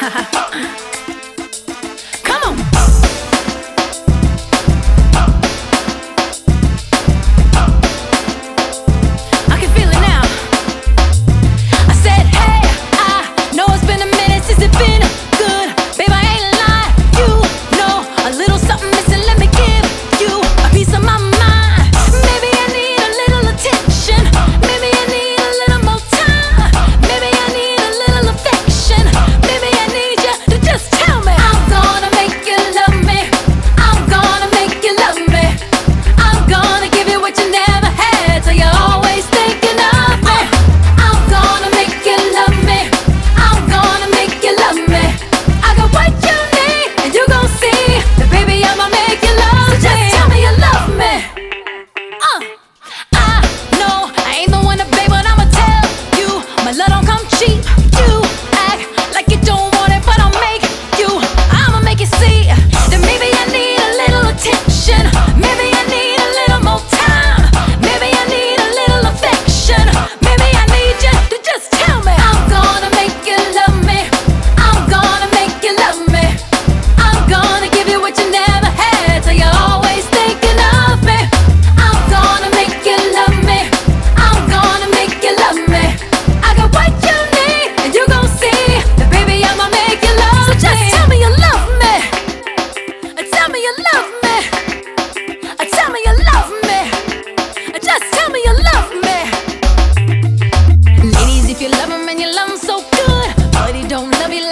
Ha ha ha. you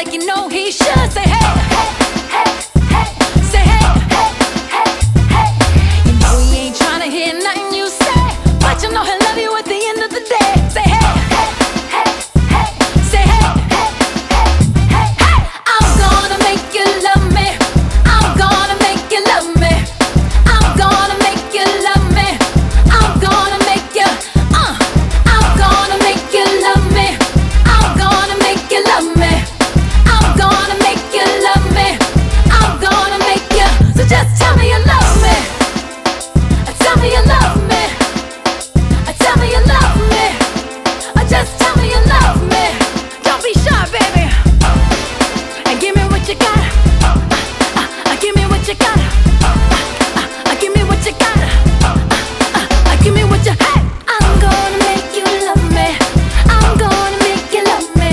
like you know he should say hey. hey. Uh, uh, uh, give me what you got. Give me what you. I'm gonna make you love me. I'm gonna make you love me.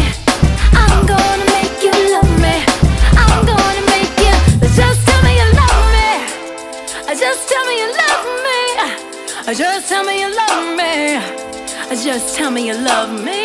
I'm gonna make you love me. I'm gonna make you. Just tell me you love me. Just tell me you love me. Just tell me you love me. Just tell me you love me.